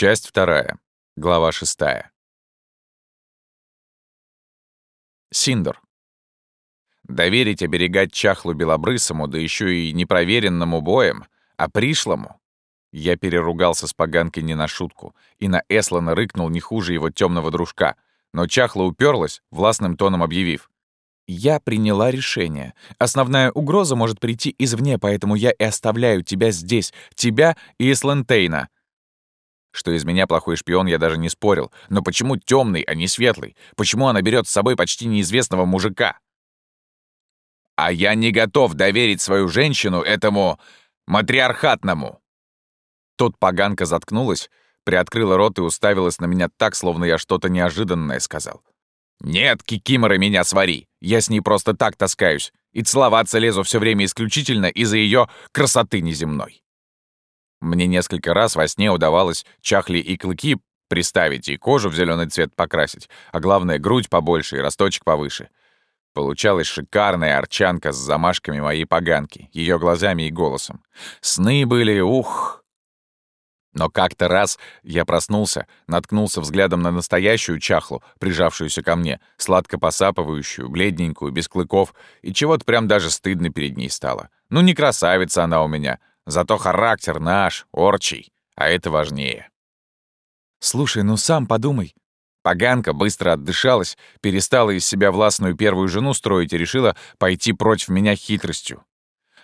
Часть вторая. Глава шестая. Синдер. Доверить оберегать чахлу белобрысому, да еще и непроверенному боем, а пришлому. Я переругался с поганкой не на шутку, и на Эслана рыкнул не хуже его темного дружка, но чахла уперлась, властным тоном объявив. «Я приняла решение. Основная угроза может прийти извне, поэтому я и оставляю тебя здесь, тебя и Эслентейна». Что из меня плохой шпион, я даже не спорил. Но почему темный, а не светлый? Почему она берет с собой почти неизвестного мужика? А я не готов доверить свою женщину этому матриархатному. Тут поганка заткнулась, приоткрыла рот и уставилась на меня так, словно я что-то неожиданное сказал. «Нет, Кикимора, меня свари! Я с ней просто так таскаюсь, и целоваться лезу все время исключительно из-за ее красоты неземной». Мне несколько раз во сне удавалось чахли и клыки приставить и кожу в зеленый цвет покрасить, а главное, грудь побольше и росточек повыше. Получалась шикарная арчанка с замашками моей поганки, ее глазами и голосом. Сны были, ух! Но как-то раз я проснулся, наткнулся взглядом на настоящую чахлу, прижавшуюся ко мне, сладко посапывающую, бледненькую, без клыков, и чего-то прям даже стыдно перед ней стало. Ну, не красавица она у меня, Зато характер наш, орчий, а это важнее. Слушай, ну сам подумай. Поганка быстро отдышалась, перестала из себя властную первую жену строить и решила пойти против меня хитростью.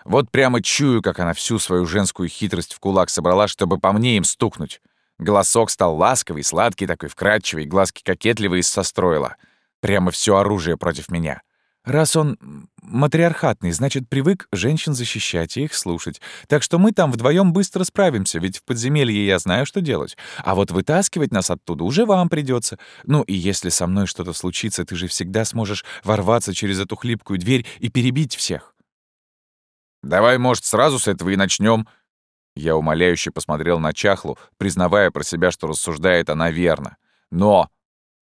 Вот прямо чую, как она всю свою женскую хитрость в кулак собрала, чтобы по мне им стукнуть. Голосок стал ласковый, сладкий такой, вкрадчивый, глазки кокетливые состроила. Прямо все оружие против меня. Раз он матриархатный, значит, привык женщин защищать и их слушать. Так что мы там вдвоем быстро справимся, ведь в подземелье я знаю, что делать. А вот вытаскивать нас оттуда уже вам придется. Ну и если со мной что-то случится, ты же всегда сможешь ворваться через эту хлипкую дверь и перебить всех. Давай, может, сразу с этого и начнем. Я умоляюще посмотрел на Чахлу, признавая про себя, что рассуждает она верно. Но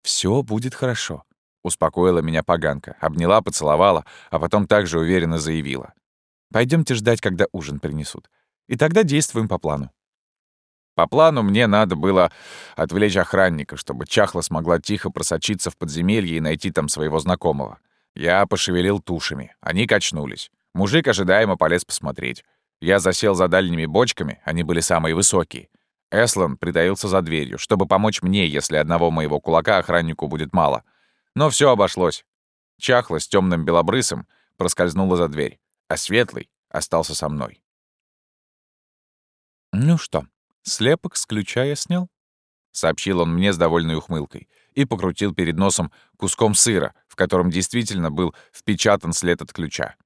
все будет хорошо. Успокоила меня поганка, обняла, поцеловала, а потом также уверенно заявила. Пойдемте ждать, когда ужин принесут. И тогда действуем по плану». По плану мне надо было отвлечь охранника, чтобы Чахла смогла тихо просочиться в подземелье и найти там своего знакомого. Я пошевелил тушами. Они качнулись. Мужик ожидаемо полез посмотреть. Я засел за дальними бочками, они были самые высокие. Эслан притаился за дверью, чтобы помочь мне, если одного моего кулака охраннику будет мало. Но все обошлось. Чахла с темным белобрысом проскользнула за дверь, а светлый остался со мной. «Ну что, слепок с ключа я снял?» — сообщил он мне с довольной ухмылкой и покрутил перед носом куском сыра, в котором действительно был впечатан след от ключа.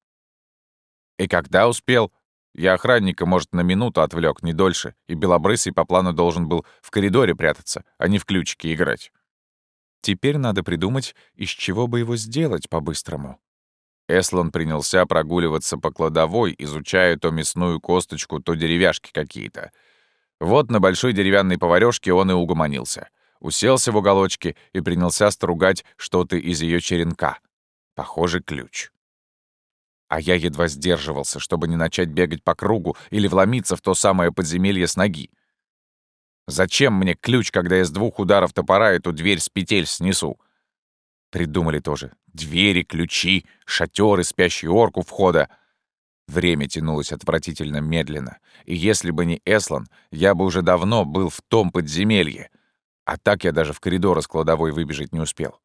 И когда успел, я охранника, может, на минуту отвлек, не дольше, и Белобрысый по плану должен был в коридоре прятаться, а не в ключики играть. Теперь надо придумать, из чего бы его сделать по-быстрому. Эслон принялся прогуливаться по кладовой, изучая то мясную косточку, то деревяшки какие-то. Вот на большой деревянной поварёшке он и угомонился. Уселся в уголочке и принялся стругать что-то из ее черенка. Похоже, ключ. А я едва сдерживался, чтобы не начать бегать по кругу или вломиться в то самое подземелье с ноги. Зачем мне ключ, когда я с двух ударов топора эту дверь с петель снесу? Придумали тоже. Двери, ключи, шатёры, спящий орк у входа. Время тянулось отвратительно медленно. И если бы не Эслан, я бы уже давно был в том подземелье. А так я даже в коридор из кладовой выбежать не успел.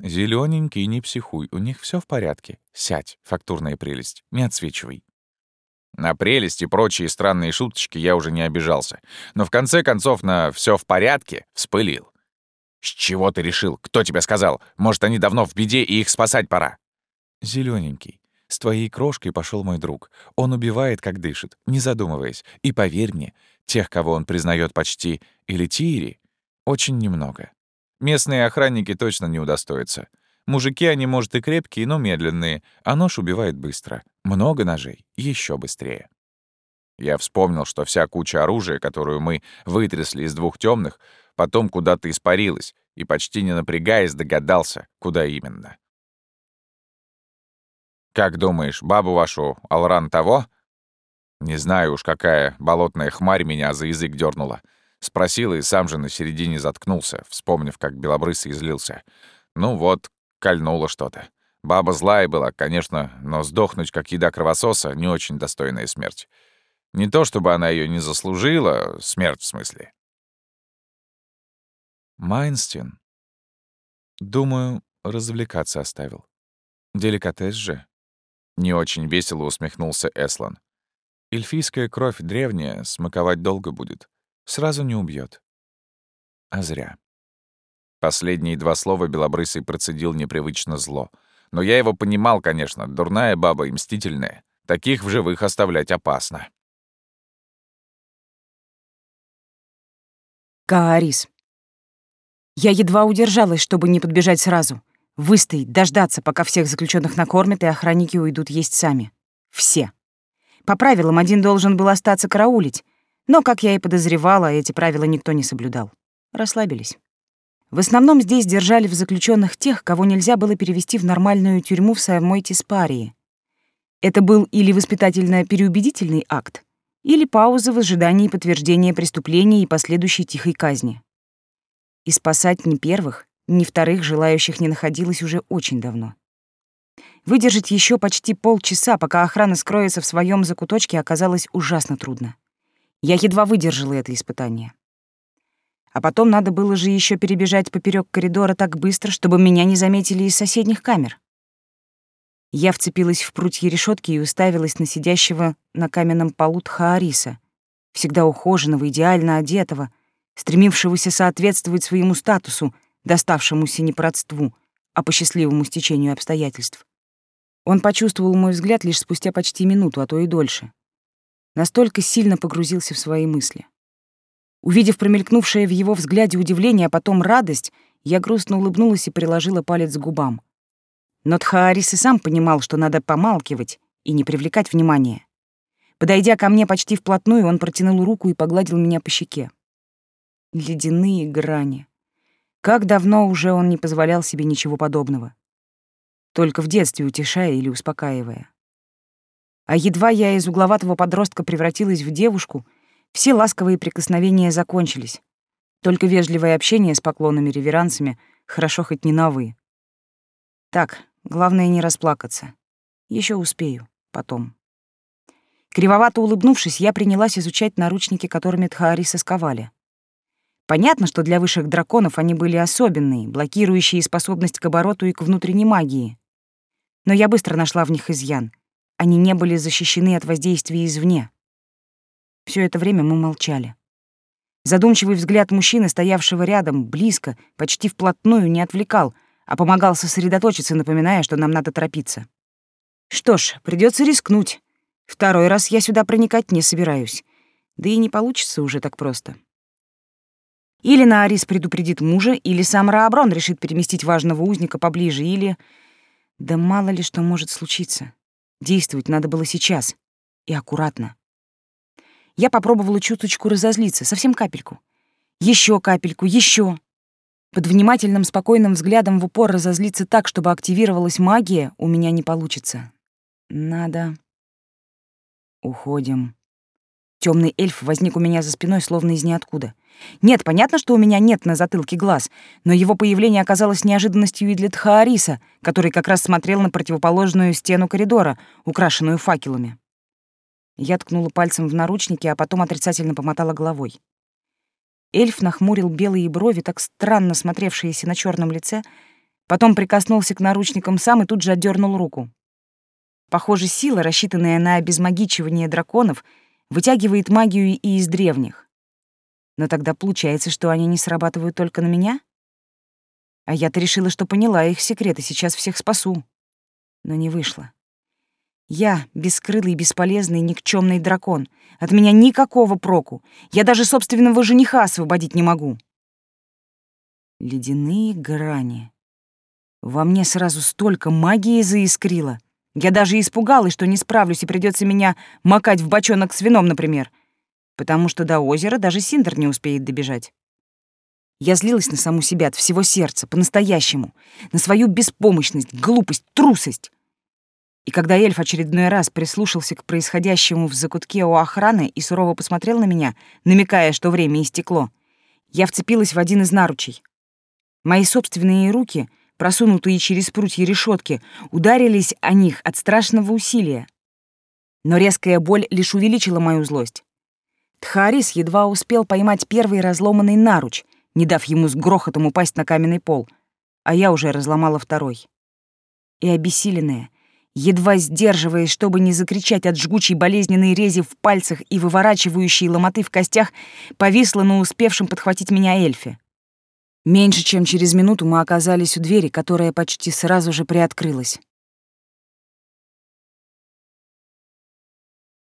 Зелененький, не психуй, у них все в порядке. Сядь, фактурная прелесть, не отсвечивай. На прелесть и прочие странные шуточки я уже не обижался. Но в конце концов на все в порядке» вспылил. «С чего ты решил? Кто тебе сказал? Может, они давно в беде, и их спасать пора?» Зелененький, с твоей крошкой пошел мой друг. Он убивает, как дышит, не задумываясь. И поверь мне, тех, кого он признает почти или тири, очень немного. Местные охранники точно не удостоятся. Мужики они, может, и крепкие, но медленные, а нож убивает быстро. Много ножей, еще быстрее. Я вспомнил, что вся куча оружия, которую мы вытрясли из двух темных, потом куда-то испарилась, и почти не напрягаясь догадался, куда именно. «Как думаешь, бабу вашу, Алран того?» Не знаю уж, какая болотная хмарь меня за язык дернула. Спросил и сам же на середине заткнулся, вспомнив, как белобрысый излился. Ну вот, кольнуло что-то. Баба злая была, конечно, но сдохнуть, как еда кровососа, не очень достойная смерть. Не то чтобы она ее не заслужила, смерть в смысле. Майнстин. Думаю, развлекаться оставил. Деликатес же. Не очень весело усмехнулся Эслан. Эльфийская кровь древняя, смаковать долго будет. Сразу не убьет. А зря. Последние два слова Белобрысый процедил непривычно зло. Но я его понимал, конечно, дурная баба и мстительная. Таких в живых оставлять опасно. Каарис. Я едва удержалась, чтобы не подбежать сразу. Выстоять, дождаться, пока всех заключенных накормят, и охранники уйдут есть сами. Все. По правилам, один должен был остаться караулить. Но, как я и подозревала, эти правила никто не соблюдал. Расслабились. В основном здесь держали в заключенных тех, кого нельзя было перевести в нормальную тюрьму в самой Тиспарии. Это был или воспитательно-переубедительный акт, или пауза в ожидании подтверждения преступления и последующей тихой казни. И спасать ни первых, ни вторых желающих не находилось уже очень давно. Выдержать еще почти полчаса, пока охрана скроется в своем закуточке, оказалось ужасно трудно. Я едва выдержала это испытание. А потом надо было же еще перебежать поперек коридора так быстро, чтобы меня не заметили из соседних камер. Я вцепилась в прутья решетки и уставилась на сидящего на каменном полу Тхаариса, всегда ухоженного, идеально одетого, стремившегося соответствовать своему статусу, доставшемуся не по родству, а по счастливому стечению обстоятельств. Он почувствовал мой взгляд лишь спустя почти минуту, а то и дольше. Настолько сильно погрузился в свои мысли. Увидев промелькнувшее в его взгляде удивление, а потом радость, я грустно улыбнулась и приложила палец к губам. Но Тхаарис и сам понимал, что надо помалкивать и не привлекать внимания. Подойдя ко мне почти вплотную, он протянул руку и погладил меня по щеке ледяные грани. Как давно уже он не позволял себе ничего подобного. Только в детстве утешая или успокаивая. А едва я из угловатого подростка превратилась в девушку, все ласковые прикосновения закончились. Только вежливое общение с поклонами-реверансами хорошо хоть не на «вы». Так, главное не расплакаться. Еще успею, потом. Кривовато улыбнувшись, я принялась изучать наручники, которыми Тхаариса сковали. Понятно, что для высших драконов они были особенные, блокирующие способность к обороту и к внутренней магии. Но я быстро нашла в них изъян. Они не были защищены от воздействия извне. Все это время мы молчали. Задумчивый взгляд мужчины, стоявшего рядом, близко, почти вплотную, не отвлекал, а помогал сосредоточиться, напоминая, что нам надо торопиться. Что ж, придется рискнуть. Второй раз я сюда проникать не собираюсь. Да и не получится уже так просто. Или Наарис предупредит мужа, или сам Рааброн решит переместить важного узника поближе, или... Да мало ли что может случиться. Действовать надо было сейчас. И аккуратно. Я попробовала чуточку разозлиться, совсем капельку. Еще капельку, еще. Под внимательным, спокойным взглядом в упор разозлиться так, чтобы активировалась магия, у меня не получится. Надо... Уходим. Темный эльф возник у меня за спиной, словно из ниоткуда. Нет, понятно, что у меня нет на затылке глаз, но его появление оказалось неожиданностью и для Тхаариса, который как раз смотрел на противоположную стену коридора, украшенную факелами. Я ткнула пальцем в наручники, а потом отрицательно помотала головой. Эльф нахмурил белые брови, так странно смотревшиеся на черном лице, потом прикоснулся к наручникам сам и тут же отдернул руку. Похоже, сила, рассчитанная на обезмагичивание драконов — вытягивает магию и из древних. Но тогда получается, что они не срабатывают только на меня? А я-то решила, что поняла их секреты, сейчас всех спасу. Но не вышло. Я — бескрылый, бесполезный, никчемный дракон. От меня никакого проку. Я даже собственного жениха освободить не могу. Ледяные грани. Во мне сразу столько магии заискрило — я даже испугалась, что не справлюсь и придется меня макать в бочонок с вином, например, потому что до озера даже Синдер не успеет добежать. Я злилась на саму себя от всего сердца, по-настоящему, на свою беспомощность, глупость, трусость. И когда эльф очередной раз прислушался к происходящему в закутке у охраны и сурово посмотрел на меня, намекая, что время истекло, Я вцепилась в один из наручей. Мои собственные руки, просунутые через прутья решетки, ударились о них от страшного усилия. Но резкая боль лишь увеличила мою злость. Тхарис едва успел поймать первый разломанный наруч, не дав ему с грохотом упасть на каменный пол, а я уже разломала второй. И обессиленная, едва сдерживаясь, чтобы не закричать от жгучей болезненной рези в пальцах и выворачивающей ломоты в костях, повисла на успевшем подхватить меня эльфе. Меньше чем через минуту мы оказались у двери, которая почти сразу же приоткрылась.